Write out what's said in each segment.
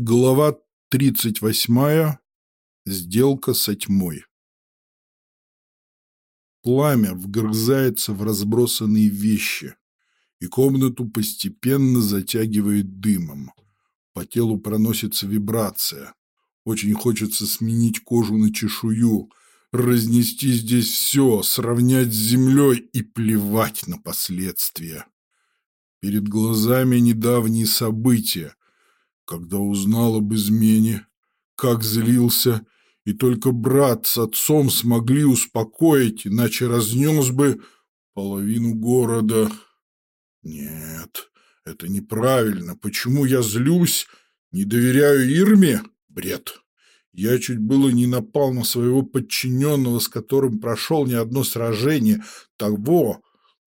Глава 38. Сделка со тьмой. Пламя вгрызается в разбросанные вещи, и комнату постепенно затягивает дымом. По телу проносится вибрация. Очень хочется сменить кожу на чешую, разнести здесь все, сравнять с землей и плевать на последствия. Перед глазами недавние события, когда узнал об измене, как злился, и только брат с отцом смогли успокоить, иначе разнес бы половину города. Нет, это неправильно. Почему я злюсь, не доверяю Ирме? Бред. Я чуть было не напал на своего подчиненного, с которым прошел не одно сражение, того,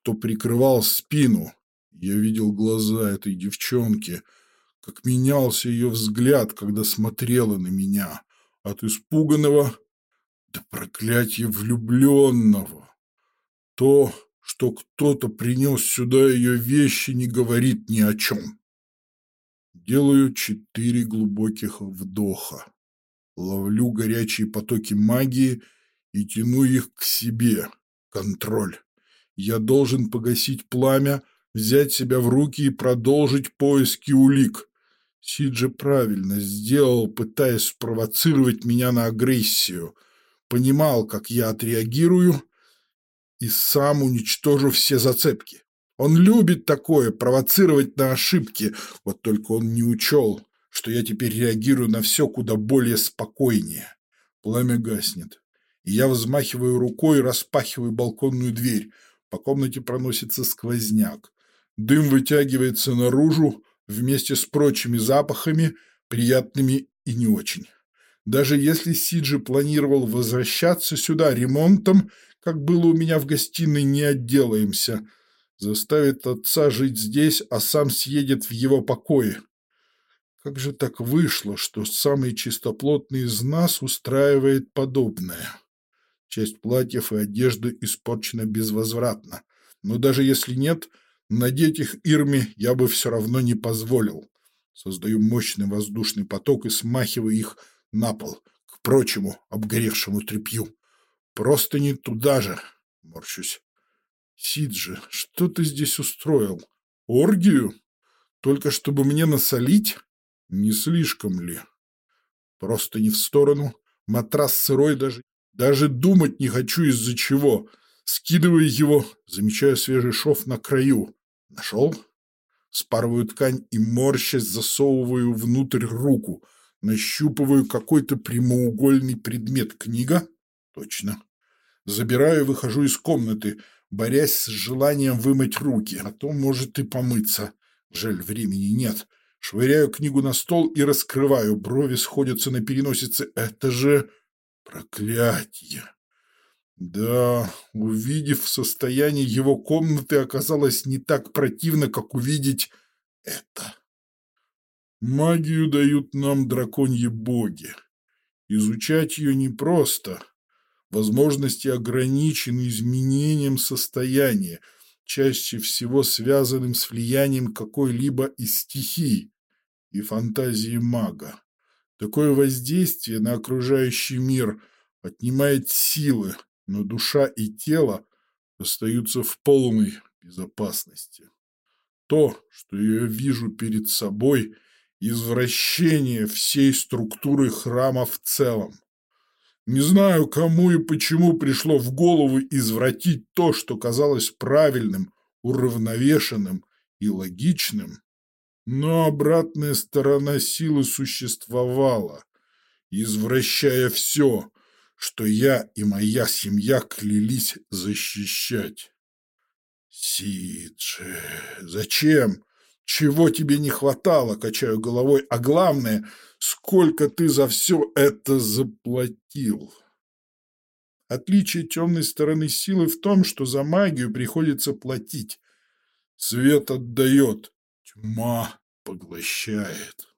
кто прикрывал спину. Я видел глаза этой девчонки — как менялся ее взгляд, когда смотрела на меня, от испуганного до проклятия влюбленного. То, что кто-то принес сюда ее вещи, не говорит ни о чем. Делаю четыре глубоких вдоха. Ловлю горячие потоки магии и тяну их к себе. Контроль. Я должен погасить пламя, взять себя в руки и продолжить поиски улик. Сиджи правильно сделал, пытаясь спровоцировать меня на агрессию. Понимал, как я отреагирую, и сам уничтожу все зацепки. Он любит такое, провоцировать на ошибки, вот только он не учел, что я теперь реагирую на все куда более спокойнее. Пламя гаснет, и я взмахиваю рукой распахиваю балконную дверь. По комнате проносится сквозняк. Дым вытягивается наружу, вместе с прочими запахами, приятными и не очень. Даже если Сиджи планировал возвращаться сюда ремонтом, как было у меня в гостиной, не отделаемся. Заставит отца жить здесь, а сам съедет в его покое. Как же так вышло, что самый чистоплотный из нас устраивает подобное? Часть платьев и одежды испорчена безвозвратно. Но даже если нет – Надеть их Ирме я бы все равно не позволил. Создаю мощный воздушный поток и смахиваю их на пол, к прочему обгоревшему тряпью. Просто не туда же, морщусь. Сиджи, что ты здесь устроил? Оргию? Только чтобы мне насолить? Не слишком ли? Просто не в сторону. Матрас сырой даже. Даже думать не хочу из-за чего. Скидываю его, замечаю свежий шов на краю. Нашел? Спарываю ткань и, морщась, засовываю внутрь руку. Нащупываю какой-то прямоугольный предмет. Книга? Точно. Забираю и выхожу из комнаты, борясь с желанием вымыть руки. А то может и помыться. Жаль, времени нет. Швыряю книгу на стол и раскрываю. Брови сходятся на переносице. Это же проклятие. Да, увидев состояние его комнаты, оказалось не так противно, как увидеть это. Магию дают нам драконьи боги. Изучать ее непросто. Возможности ограничены изменением состояния, чаще всего связанным с влиянием какой-либо из стихий и фантазии мага. Такое воздействие на окружающий мир отнимает силы, но душа и тело остаются в полной безопасности. То, что я вижу перед собой, извращение всей структуры храма в целом. Не знаю, кому и почему пришло в голову извратить то, что казалось правильным, уравновешенным и логичным, но обратная сторона силы существовала, извращая все, что я и моя семья клялись защищать. Сиджи, зачем? Чего тебе не хватало, качаю головой, а главное, сколько ты за все это заплатил? Отличие темной стороны силы в том, что за магию приходится платить. Свет отдает, тьма поглощает.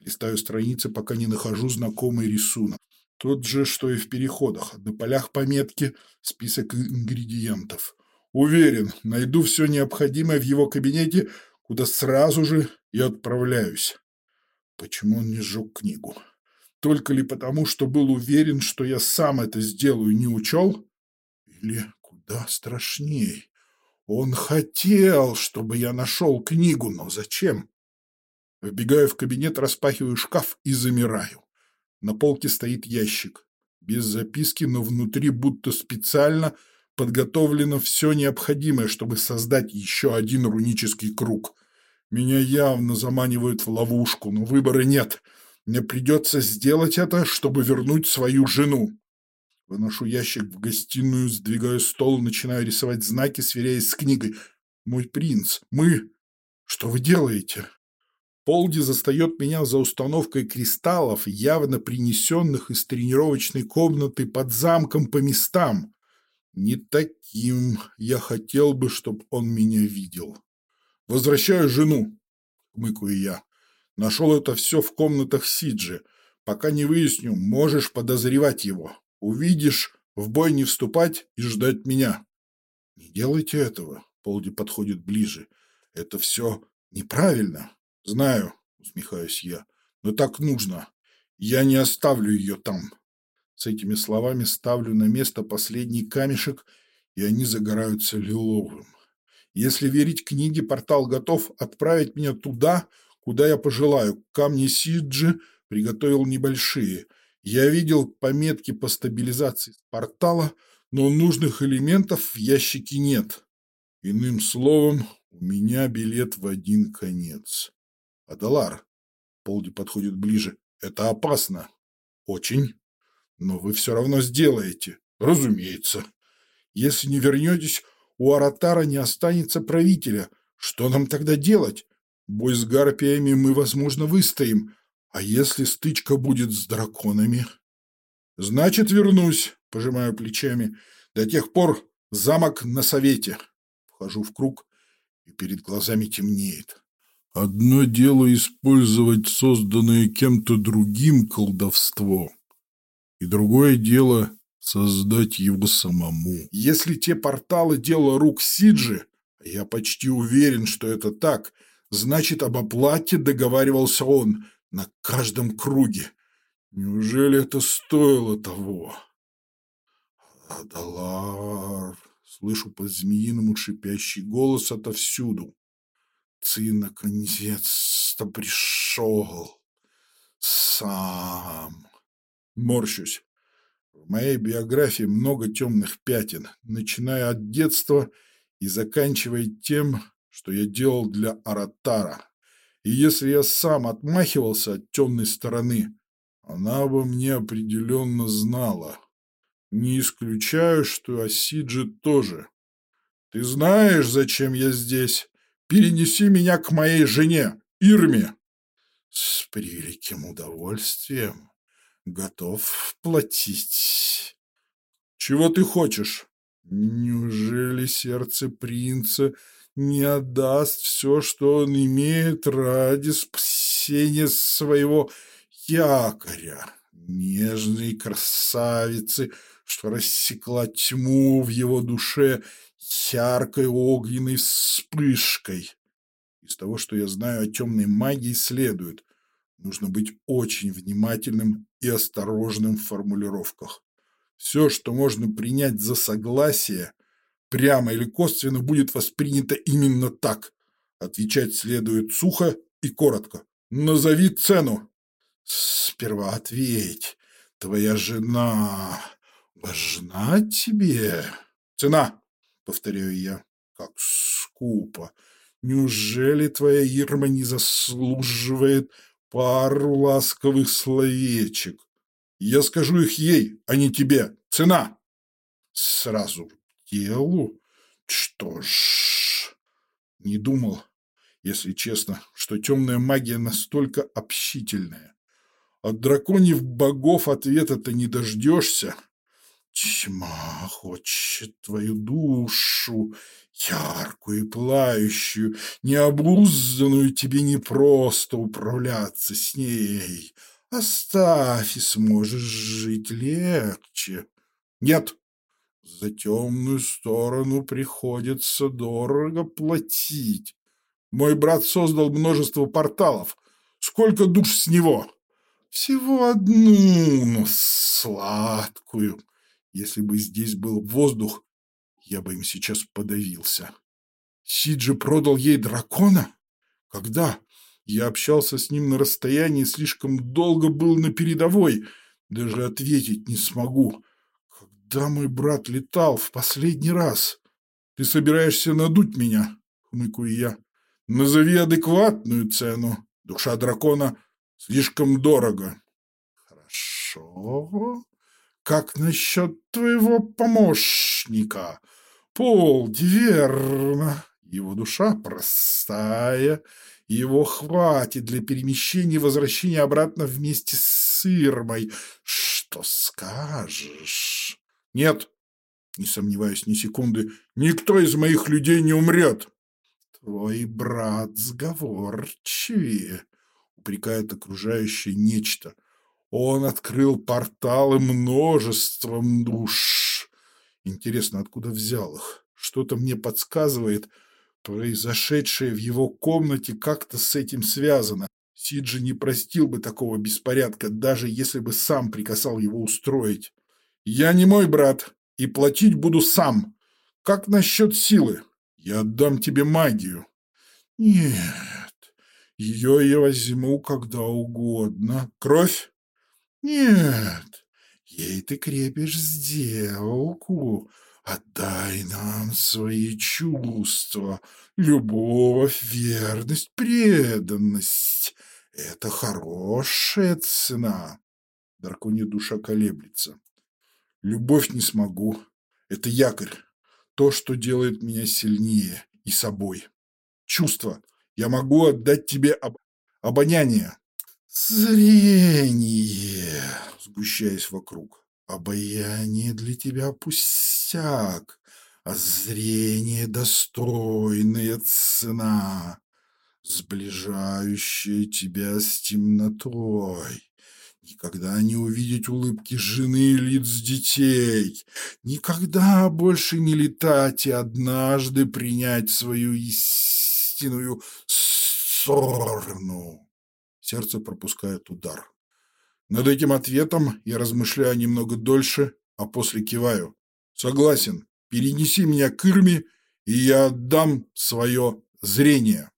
Листаю страницы, пока не нахожу знакомый рисунок. Тот же, что и в переходах. На полях пометки список ингредиентов. Уверен, найду все необходимое в его кабинете, куда сразу же и отправляюсь. Почему он не сжег книгу? Только ли потому, что был уверен, что я сам это сделаю, не учел? Или куда страшней? Он хотел, чтобы я нашел книгу, но зачем? Вбегаю в кабинет, распахиваю шкаф и замираю. На полке стоит ящик. Без записки, но внутри будто специально подготовлено все необходимое, чтобы создать еще один рунический круг. Меня явно заманивают в ловушку, но выбора нет. Мне придется сделать это, чтобы вернуть свою жену. Выношу ящик в гостиную, сдвигаю стол, начинаю рисовать знаки, сверяясь с книгой. «Мой принц, мы... Что вы делаете?» Полди застает меня за установкой кристаллов, явно принесенных из тренировочной комнаты под замком по местам. Не таким я хотел бы, чтобы он меня видел. Возвращаю жену, мыкаю я. Нашел это все в комнатах Сиджи. Пока не выясню, можешь подозревать его. Увидишь, в бой не вступать и ждать меня. Не делайте этого. Полди подходит ближе. Это все неправильно. Знаю, усмехаюсь я, но так нужно. Я не оставлю ее там. С этими словами ставлю на место последний камешек, и они загораются лиловым. Если верить книге, портал готов отправить меня туда, куда я пожелаю. Камни Сиджи приготовил небольшие. Я видел пометки по стабилизации портала, но нужных элементов в ящике нет. Иным словом, у меня билет в один конец. Адалар. Полди подходит ближе. Это опасно. Очень. Но вы все равно сделаете. Разумеется. Если не вернетесь, у Аратара не останется правителя. Что нам тогда делать? Бой с гарпиями мы, возможно, выстоим. А если стычка будет с драконами? Значит, вернусь, пожимаю плечами. До тех пор замок на совете. Вхожу в круг, и перед глазами темнеет. Одно дело использовать созданное кем-то другим колдовство, и другое дело создать его самому. Если те порталы – дело рук Сиджи, я почти уверен, что это так, значит, об оплате договаривался он на каждом круге. Неужели это стоило того? Адалар, слышу по-змеиному шипящий голос отовсюду. Ты наконец-то пришел. Сам. Морщусь. В моей биографии много темных пятен, начиная от детства и заканчивая тем, что я делал для Аратара. И если я сам отмахивался от темной стороны, она бы мне определенно знала. Не исключаю, что Асиджи тоже. Ты знаешь, зачем я здесь? Перенеси меня к моей жене, Ирме. С превеликим удовольствием готов платить. Чего ты хочешь? Неужели сердце принца не отдаст все, что он имеет ради спасения своего якоря, нежной красавицы, что рассекла тьму в его душе яркой огненной вспышкой. Из того, что я знаю о темной магии, следует, нужно быть очень внимательным и осторожным в формулировках. Все, что можно принять за согласие, прямо или косвенно будет воспринято именно так. Отвечать следует сухо и коротко. Назови цену. Сперва ответь. Твоя жена важна тебе? Цена повторяю я. Как скупо! Неужели твоя Ирма не заслуживает пару ласковых словечек? Я скажу их ей, а не тебе. Цена! Сразу к делу? Что ж... Не думал, если честно, что темная магия настолько общительная. От драконьев богов ответа-то не дождешься. Тьма хочет твою душу, яркую и плающую, необузданную тебе не просто управляться с ней. Оставь, и сможешь жить легче. Нет, за темную сторону приходится дорого платить. Мой брат создал множество порталов. Сколько душ с него? Всего одну, но сладкую. Если бы здесь был воздух, я бы им сейчас подавился. Сиджи продал ей дракона? Когда? Я общался с ним на расстоянии, слишком долго был на передовой. Даже ответить не смогу. Когда мой брат летал в последний раз? Ты собираешься надуть меня? Хмыкаю я. Назови адекватную цену. Душа дракона слишком дорого. Хорошо. Как насчет твоего помощника? Пол, верно. Его душа простая, его хватит для перемещения и возвращения обратно вместе с Ирмой. Что скажешь? Нет, не сомневаюсь ни секунды, никто из моих людей не умрет. Твой брат сговорчивее, упрекает окружающее нечто. Он открыл порталы множеством душ. Интересно, откуда взял их? Что-то мне подсказывает, произошедшее в его комнате как-то с этим связано. Сиджи не простил бы такого беспорядка, даже если бы сам приказал его устроить. Я не мой брат, и платить буду сам. Как насчет силы? Я отдам тебе магию. Нет, ее я возьму когда угодно. Кровь? Нет, ей ты крепишь сделку. Отдай нам свои чувства, любовь, верность, преданность. Это хорошая цена. Драконья душа колеблется. Любовь не смогу. Это якорь. То, что делает меня сильнее и собой. Чувство. Я могу отдать тебе об... обоняние. Зрение, сгущаясь вокруг. Обаяние для тебя пустяк, а зрение достойная цена, сближающая тебя с темнотой. Никогда не увидеть улыбки жены и лиц детей. Никогда больше не летать и однажды принять свою истинную сторону. Сердце пропускает удар. Над этим ответом я размышляю немного дольше, а после киваю. Согласен, перенеси меня к Ирме, и я отдам свое зрение.